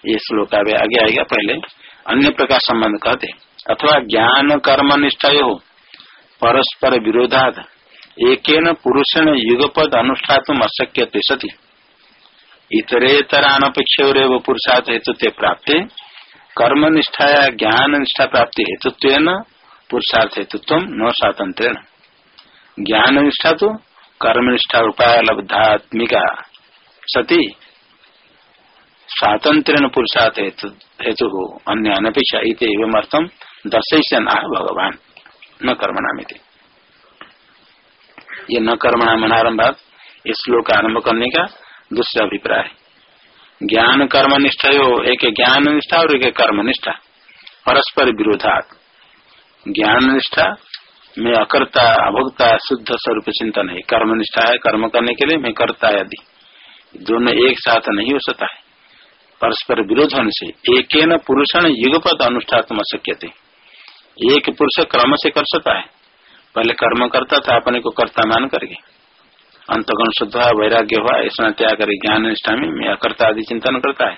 A: ये श्लोक आगे आएगा पहले। अन्य प्रकार संबंध कहते, अथवा ज्ञान कर्म निष्ठा हो, परस्पर विरोधात। एक पुरुषेण युगपद अनुष्ठातुम अशक्य सती। इतरेतरानपेक्ष पुरुषार्थ हेतु प्राप्त। कर्म निष्ठाया ज्ञान निष्ठा प्राप्ति हेतुत्व पुरुषार्थ हेतुत्व न स्वातंत्र ज्ञान निष्ठा तो कर्म निष्ठा उपाय लब्धात्मिका। सती स्वातंत्र पुरुषार्थ हेतु हो अन्य अनपेक्षा इत एवं अर्थम दर्शन आह भगवान। न कर्मणा में ये न कर्मणा मनारंभात इस श्लोक आरंभ करने का दूसरा अभिप्राय। ज्ञान कर्म निष्ठा हो एक ज्ञान निष्ठा और एक कर्म निष्ठा परस्पर विरोधात। ज्ञान निष्ठा में अकर्ता, अभोक्ता, शुद्ध स्वरूप चिंतन है। कर्म निष्ठा है, कर्म करने के लिए मैं करता है आदि दोनों एक साथ नहीं हो सकता है। परस्पर विरोध होने से एक पुरुषण युगपद अनुष्ठात्म शक्य थे एक पुरुष क्रम से कर सकता है। पहले कर्म करता था, अपने को कर्ता मान करके। अंतगुण शुद्ध हुआ वैराग्य हुआ ऐसा त्याग करे ज्ञान निष्ठा में मैं अकर्ता आदि चिंतन करता है।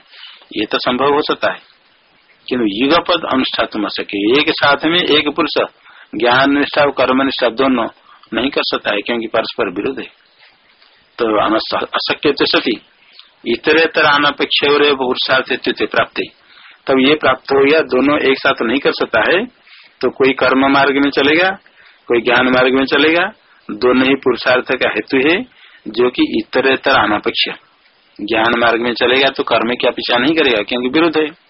A: ये तो संभव हो सकता है। किन्तु युगपद अनुष्ठा तुम सके एक साथ में एक पुरुष ज्ञान निष्ठा और कर्म निष्ठा दोनों नहीं कर सकता है, क्योंकि परस्पर विरोध है। तो अशक्य तो सती। इतरेतर अनपेक्ष पुरुषार्थ प्राप्त। तब ये प्राप्त हो गया दोनों एक साथ नहीं कर सकता है तो कोई कर्म मार्ग में चलेगा, कोई ज्ञान मार्ग में चलेगा दोनों ही पुरुषार्थ का हेतु है, जो कि इतरेतर अनापेक्ष। ज्ञान मार्ग में चलेगा तो कर्म की अपेक्षा नहीं करेगा, क्योंकि विरुद्ध है।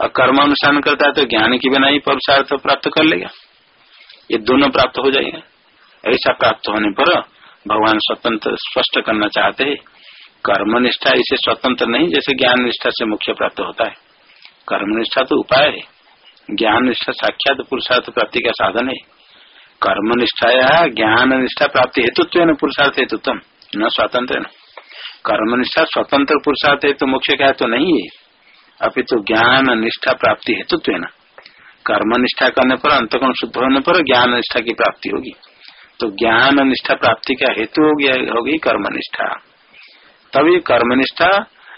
A: और कर्म अनुसार करता है तो ज्ञान की बिना ही पुरुषार्थ प्राप्त कर लेगा। ये दोनों प्राप्त हो जाएगा। ऐसा प्राप्त होने पर भगवान स्वतंत्र स्पष्ट करना चाहते है कर्म निष्ठा इसे स्वतंत्र नहीं, जैसे ज्ञान निष्ठा से मुख्य प्राप्त होता है। कर्म निष्ठा तो उपाय है। ज्ञान निष्ठा साक्षात पुरुषार्थ प्राप्ति का साधन है। कर्म निष्ठाया ज्ञान निष्ठा प्राप्ति हेतुत्व न पुरुषार्थ हेतुत्व, न स्वतंत्र कर्म निष्ठा स्वतंत्र पुरुषार्थ हेतु मुख्य क्या तो नहीं है अभी तो ज्ञान निष्ठा प्राप्ति हेतुत्व न कर्म निष्ठा करने पर अंतकोण शुद्ध होने पर ज्ञान निष्ठा की प्राप्ति होगी। तो ज्ञान निष्ठा प्राप्ति का हेतु हो गया होगी कर्म निष्ठा तभी कर्म निष्ठा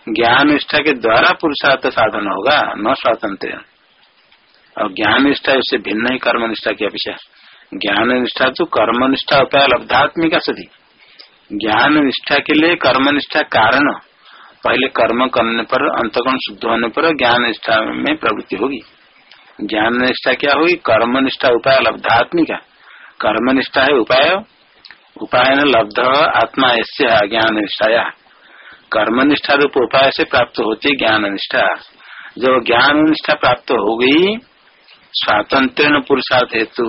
A: ज्ञान निष्ठा के द्वारा पुरुषार्थ साधन होगा, न स्वातंत्र और ज्ञान निष्ठा उससे भिन्न ही कर्म निष्ठा की अपेक्षा। ज्ञान निष्ठा तो कर्म निष्ठा उपाय लब्धात्मिका सदी ज्ञान निष्ठा के लिए कर्म निष्ठा कारण। पहले कर्म करने पर, अंतगुण शुद्ध होने पर ज्ञान निष्ठा में प्रवृत्ति होगी। ज्ञान निष्ठा क्या होगी? कर्म निष्ठा उपाय लब्धात्मिका। कर्म निष्ठा है उपाय। उपाय न लब्ध आत्मा ऐसे ज्ञान निष्ठाया कर्म निष्ठा रूप उपाय से प्राप्त होती ज्ञान निष्ठा जब ज्ञान निष्ठा प्राप्त हो गई स्वातंत्र पुरुषार्थ हेतु,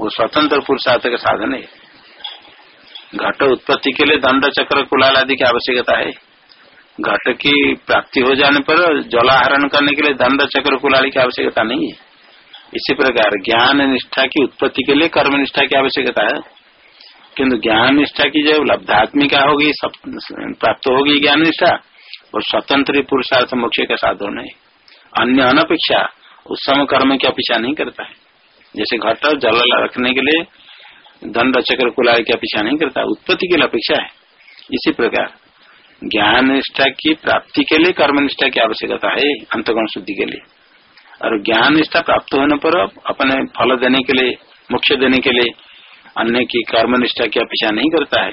A: वो स्वतंत्र पुरुषार्थ का साधन है। घट उत्पत्ति के लिए दंड, चक्र, कुलाल आदि की आवश्यकता है। घट की प्राप्ति हो जाने पर जलाहरण करने के लिए दंड, चक्र, कुलाल की आवश्यकता नहीं है। इसी प्रकार ज्ञान निष्ठा की उत्पत्ति के लिए कर्म निष्ठा की आवश्यकता है। किन्तु ज्ञान निष्ठा की जब लब्धात्मिका होगी प्राप्त होगी ज्ञान निष्ठा और स्वतंत्र पुरुषार्थ मोक्ष का साधन है। अन्य अनपेक्षा उस समय कर्म की अपेक्षा नहीं करता है? जैसे घट जल रखने के लिए दंड चक्र कुलाय की अपेक्षा नहीं करता? उत्पत्ति के लिए अपेक्षा है। इसी प्रकार, ज्ञान निष्ठा की प्राप्ति के लिए कर्म निष्ठा की आवश्यकता है, अंतगुण शुद्धि के लिए। और ज्ञान निष्ठा प्राप्त होने पर अपने फल देने के लिए मुख्य देने के लिए अन्य की कर्म निष्ठा की अपेक्षा नहीं करता है।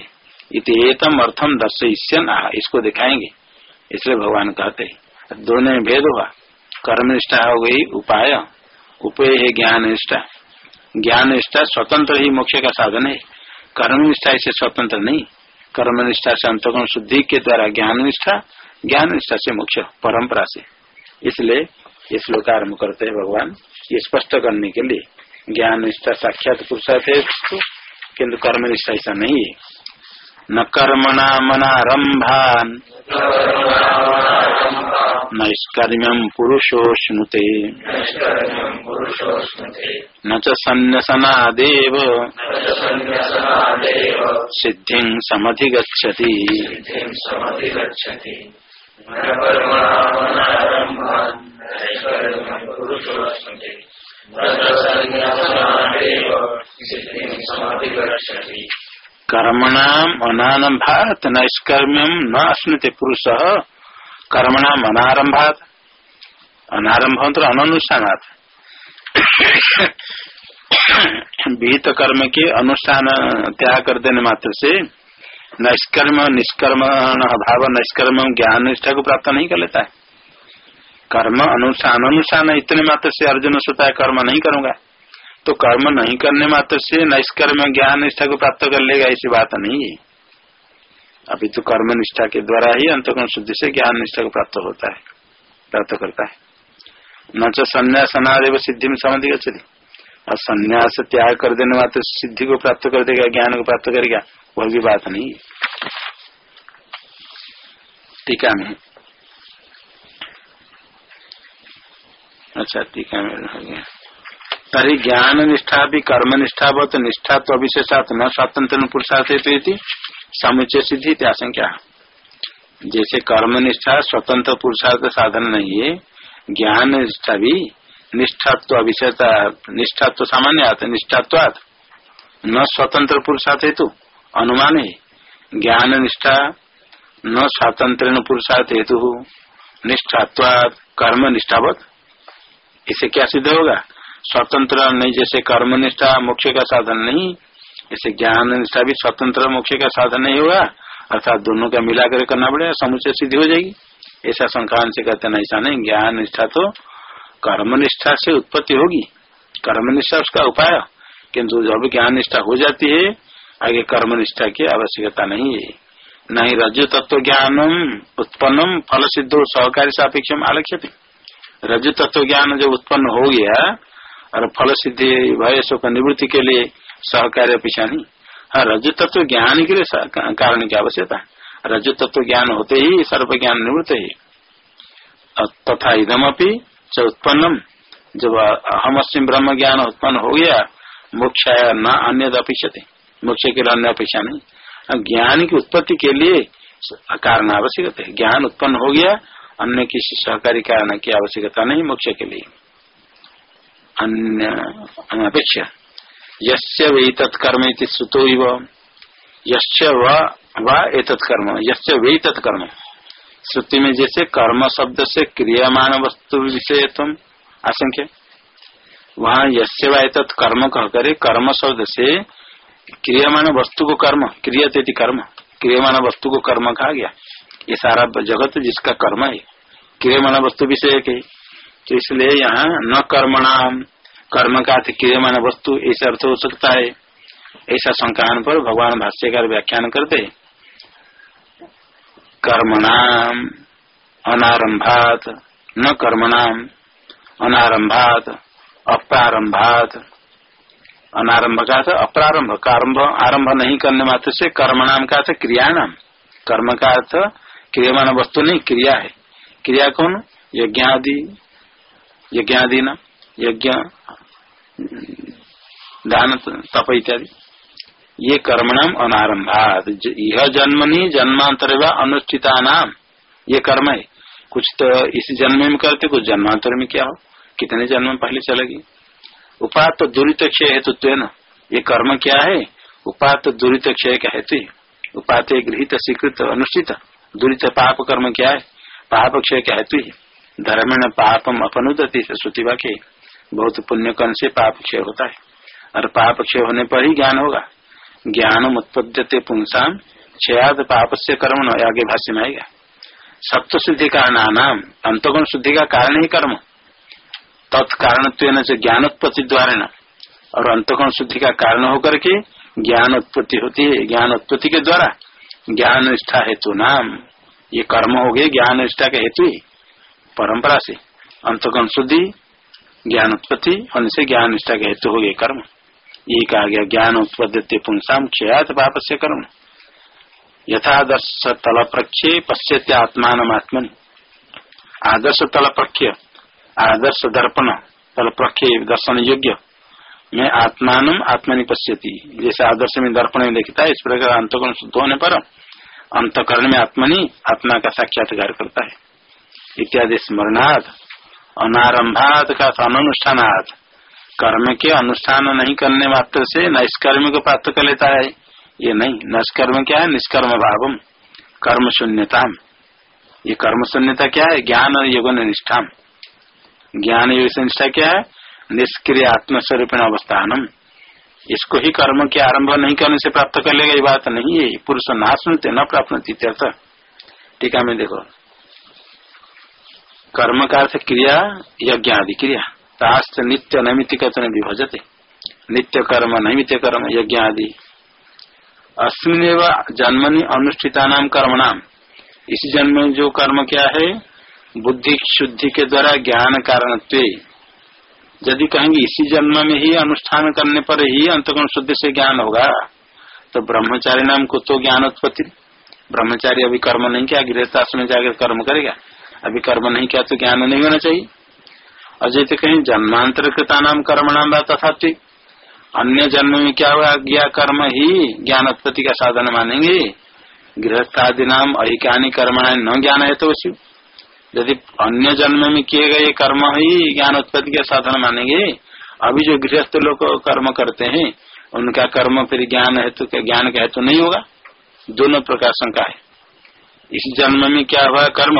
A: इतम अर्थम दर्शन इसको दिखाएँगे। इसलिए भगवान कहते हैं, दोनों में भेद हुआ। कर्म निष्ठा हो गई, उपाय उपाय है ज्ञान निष्ठा ज्ञान निष्ठा स्वतंत्र ही मोक्ष का साधन है। कर्म निष्ठा इसे स्वतंत्र नहीं। कर्म निष्ठा से अंतगुण शुद्धि के द्वारा ज्ञान निष्ठा ज्ञान निष्ठा से मोक्ष, परंपरा से। इसलिए ये श्लोक आरंभ करते हैं भगवान, ये स्पष्ट करने के लिए। ज्ञान निष्ठा साक्षात पुरुषार्थ है किन्तु कर्म निष्ठा ऐसा नहीं है। न कर्मणा मनारंभान नैष्कर्म्यम पुरुषो
B: नैष्कर्म्यम्
A: न च सन्न्यसनादेव। सिद्धिं समधिगच्छति।
B: न
A: कर्मणाम अनारंभात नैष्कर्म्यम न अश्नुते पुरुष कर्मणाम अनारंभात अनारंभ तो अनुष्ठानात विहित कर्म के अनुष्ठान त्याग कर देने मात्र से नैष्कर्म, निष्कर्म भाव निष्कर्म ज्ञान निष्ठा को प्राप्त नहीं कर लेता है। कर्म अनुष्ठान अनुष्ठान इतने मात्र से अर्जुन सोता है कर्म नहीं करूँगा। तो कर्म नहीं करने मात्र से नैष्कर्म ज्ञान निष्ठा को प्राप्त कर लेगा, ऐसी बात नहीं है। अभी तो कर्म निष्ठा के द्वारा ही अंतकरण शुद्धि से ज्ञान निष्ठा को प्राप्त होता है, प्राप्त करता है। न तो संन्यास सिद्धि में समझ गई और संन्यास त्याग कर देने मात्र सिद्धि को प्राप्त कर देगा, ज्ञान को प्राप्त करेगा, वह भी बात नहीं है। टीका में अच्छा टीका में हो गया। तरी ज्ञान निष्ठा भी कर्म निष्ठा बहुत निष्ठा तो अविशेषात न स्वतंत्र पुरुषार्थ हेतु समुचय सिद्धि आशंका। जैसे कर्म निष्ठा स्वतंत्र पुरुषार्थ साधन नहीं है ज्ञान निष्ठा भी निष्ठात्व अविशेषता, निष्ठात्व सामान्य आता न स्वतंत्र पुरुषार्थ हेतु अनुमान है। ज्ञान निष्ठा न स्वतंत्र पुरुषार्थ हेतु निष्ठात्वाद कर्म निष्ठावत इसे क्या सिद्ध होगा? स्वतंत्र नहीं, जैसे कर्म निष्ठा मोक्ष का साधन नहीं ऐसे ज्ञान निष्ठा भी स्वतंत्र मोक्ष का साधन नहीं होगा, अर्थात दोनों का मिलाकर करना पड़ेगा समुचय सिद्धि हो जाएगी। ऐसा संक्रांत से कहते हैं ऐसा नहीं ज्ञान निष्ठा तो कर्म निष्ठा से उत्पत्ति होगी। कर्म निष्ठा उसका उपाय, किंतु जब ज्ञान निष्ठा हो जाती है, आगे कर्म निष्ठा की आवश्यकता नहीं है। नहीं रजु तत्व ज्ञानम उत्पन्नम फल सिद्धो सहकारी सापेक्ष आलक्ष्य रजु तत्व ज्ञान जब उत्पन्न हो गया और फल सिद्धि भय शोक निवृत्ति के लिए सहकार्य पीछा नहीं। हाँ रजु तत्व ज्ञान के लिए कारण की आवश्यकता रजु तत्व ज्ञान होते ही सर्व ज्ञान निवृत्त है। तथा इदम अपनी च उत्पन्नम। जब अहम अस्म ब्रह्म ज्ञान उत्पन्न हो गया मोक्ष न अन्य अपेक्षते। मोक्ष के लिए अन्य अपेक्षा नहीं। ज्ञान की उत्पत्ति के लिए कारण आवश्यकता। है ज्ञान उत्पन्न हो गया, अन्य किसी सहकारी कारण की आवश्यकता नहीं मोक्ष के लिए। अन्य अनपेक्षा यस्य वे तत्कर्म श्रुतो यस्य व, वे तत्कर्म श्रुति में जैसे कर्म शब्द से क्रियामान वस्तु विषय तुम आशंक्य वहाँ यस्य व एतत् कर्म कह करे, कर्म शब्द से क्रियामान वस्तु को कर्म, क्रियते कर्म क्रियमान वस्तु को कर्म कहा गया। ये सारा जगत जिसका कर्म है क्रियमान वस्तु विषय के तो इसलिए यहाँ न कर्मणाम, कर्म का क्रियमान वस्तु, ऐसा अर्थ हो सकता है। ऐसा संकान पर भगवान भाष्यकार व्याख्यान करते कर्मणाम, अनारंभात, न कर्मणाम, अनारंभात, अप्रारंभात। अनारंभ का था अप्रारंभ, कर्म आरंभ नहीं करने मात्र से कर्मणाम का था क्रियाणाम। कर्म का अर्थ क्रियमान वस्तु नहीं, क्रिया है। क्रिया कौन? यज्ञादि यज्ञादि न यज्ञ, दान, तप इत्यादि। ये कर्मणाम अनारंभात। यह जन्म नहीं जन्मांतर व अनुष्ठिता नाम ये कर्म है। कुछ तो इस जन्म में करते, कुछ जन्मांतर में क्या हो? कितने जन्म पहले चलेगी? उपात तो दुरित क्षय हेतु तो न। ये कर्म क्या है? उपात तो दुरित क्षय का हेतु उपात गृहित, स्वीकृत, अनुष्ठित। दुरित पाप कर्म क्या है? पाप क्षय का हेतु धर्मेण पापम अपनुदति श्रुति वाक्य। बहुत पुण्य कर्ण से पाप क्षय होता है। और पाप क्षय होने पर ही ज्ञान होगा। ज्ञान उत्पद्यते पुंसाम क्षयाद पाप से कर्म आगे भाष्य में आएगा। सत्व शुद्धि का नाम अंतगुण शुद्धि का कारण ही कर्म। तत्कारण ज्ञानोत्पत्ति द्वारा न और अंतगुण शुद्धि का कारण होकर के ज्ञान उत्पत्ति होती है ज्ञान उत्पत्ति के द्वारा। ज्ञान निष्ठा हेतु नाम। ये कर्म हो गए ज्ञान निष्ठा के हेतु ही। परंपरा से। अंतगण शुद्धि ज्ञान उत्पत्ति होने से ज्ञान निष्ठा के हेतु हो गए कर्म। यही कहा गया ज्ञान उत्पत्ति पुंसाम क्षयात पाप से कर्म। यथादर्श तल प्रक्षे पश्चित आत्मान आत्मन आदर्श तल प्रख्य आदर्श दर्पण तल प्रख्य दर्शन योग्य मैं आत्मान आत्मनि पश्यति। जैसे आदर्श में दर्पण में देखता है, इस प्रकार अंतकरण शुद्ध होने पर अंतकरण में आत्मनि, आत्मा का साक्षात्कार करता है। इत्यादि स्मरणार्थ अनारंभात का अनुष्ठानार्थ कर्म के अनुष्ठान नहीं करने मात्र से नष्कर्म को प्राप्त कर लेता है। ये नहीं नष्कर्म क्या है निष्कर्म भाव कर्म शून्यता ये कर्म शून्यता क्या है? ज्ञान और योग निष्ठा ज्ञान योग निष्ठा क्या है? निष्क्रिय आत्मस्वरूप अवस्थानम। इसको ही कर्म के आरंभ नहीं करने से प्राप्त कर लेगा, ये बात नहीं है। पुरुष ना सुनते न प्राप्त टीका में देखो। कर्म का अर्थ क्रिया, यज्ञ आदि क्रिया। तास्त नित्य नैमित्तिक विभजते। नित्य कर्म नैमित्य कर्म, यज्ञ आदि। अस्मिन जन्मनि अनुष्ठिता नाम कर्म नाम इस जन्म में जो कर्म क्या है? बुद्धि शुद्धि के द्वारा ज्ञान कारण यदि कहेंगे इसी जन्म में ही अनुष्ठान करने पर ही अंतगुण शुद्धि से ज्ञान होगा तो ब्रह्मचारी नाम को तो ज्ञान उत्पत्ति ब्रह्मचारी अभी कर्म नहीं किया गृहस्थ में जाकर कर्म करेगा। अभी कर्म नहीं किया तो ज्ञान नहीं होना चाहिए। अजय तो कहीं जन्मांतर कृता नाम कर्म नाम तथा अन्य जन्म में क्या हुआ? गया कर्म ही ज्ञान उत्पत्ति का साधन मानेंगे। गृहस्थादि नाम अहिकानी कर्म न ज्ञान है तो यदि अन्य जन्म में किए गए कर्म ही ज्ञान उत्पत्ति का साधन मानेंगे, अभी जो गृहस्थ लोग कर्म करते हैं, उनका कर्म फिर ज्ञान हेतु ज्ञान का हेतु नहीं होगा। दोनों प्रकार शंका है। इस जन्म में क्या हुआ? कर्म।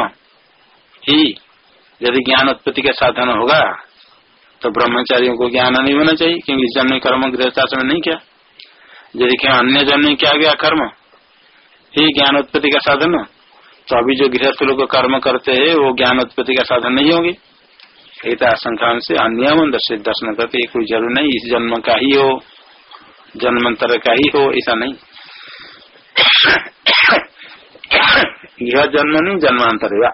A: ही यदि ज्ञान उत्पत्ति का साधन होगा तो ब्रह्मचारियों को ज्ञान नहीं होना चाहिए, क्योंकि जन्म कर्म गृहस्थाश्रम नहीं किया। यदि क्या अन्य जन्म क्या गया कर्म, ही ज्ञान उत्पत्ति का साधन तो अभी जो गृहस्थ लोग कर्म करते हैं, वो ज्ञान उत्पत्ति का साधन नहीं होगी। एक आशंका से अन्यम दर्शन करते कोई ज़रूर नहीं, इस जन्म का ही हो, जन्मांतर का ही हो, ऐसा नहीं। यह जन्म नहीं, जन्मांतर हुआ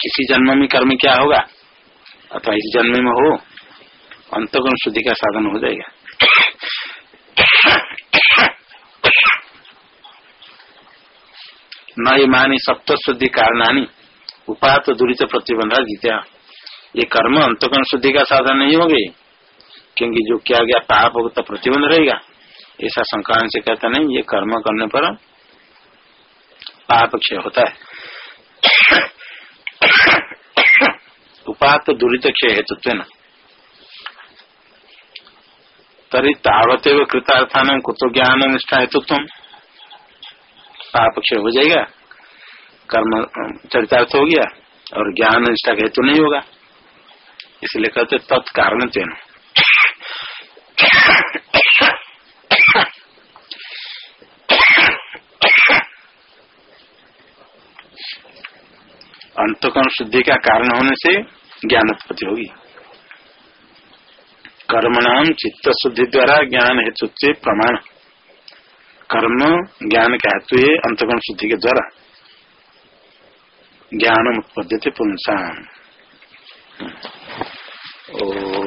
A: किसी जन्म में कर्म क्या होगा? अथवा इस जन्म में हो, अंतगुण शुद्धि का साधन हो जाएगा। न ये मानी सप्त शुद्धि कारणानी, उपात दूरी से प्रतिबंधा जीत्या। ये कर्म अंतगुण शुद्धि का साधन नहीं होगे, क्योंकि जो किया गया, पाप होगा तो प्रतिबंध रहेगा। ऐसा संक्रांत से कहता नहीं, ये कर्म करने पर पाप क्षय होता है। उपात दुरीत क्षय हेतु तरी तावत कृतार्थान कुतो ज्ञान निष्ठा हेतुत्व। पाप क्षय हो जाएगा। कर्म चरितार्थ हो गया और ज्ञान निष्ठा का हेतु नहीं होगा। इसलिए कहते तत्कारण तेन अंतकरण शुद्धि का कारण होने से ज्ञान उत्पत्ति होगी। कर्म नाम चित्त शुद्धि द्वारा ज्ञान हेतु से प्रमाण। कर्म ज्ञान का हेतु है अंतकरण शुद्धि के द्वारा। ज्ञान उत्पत्ति पुनसान ओ।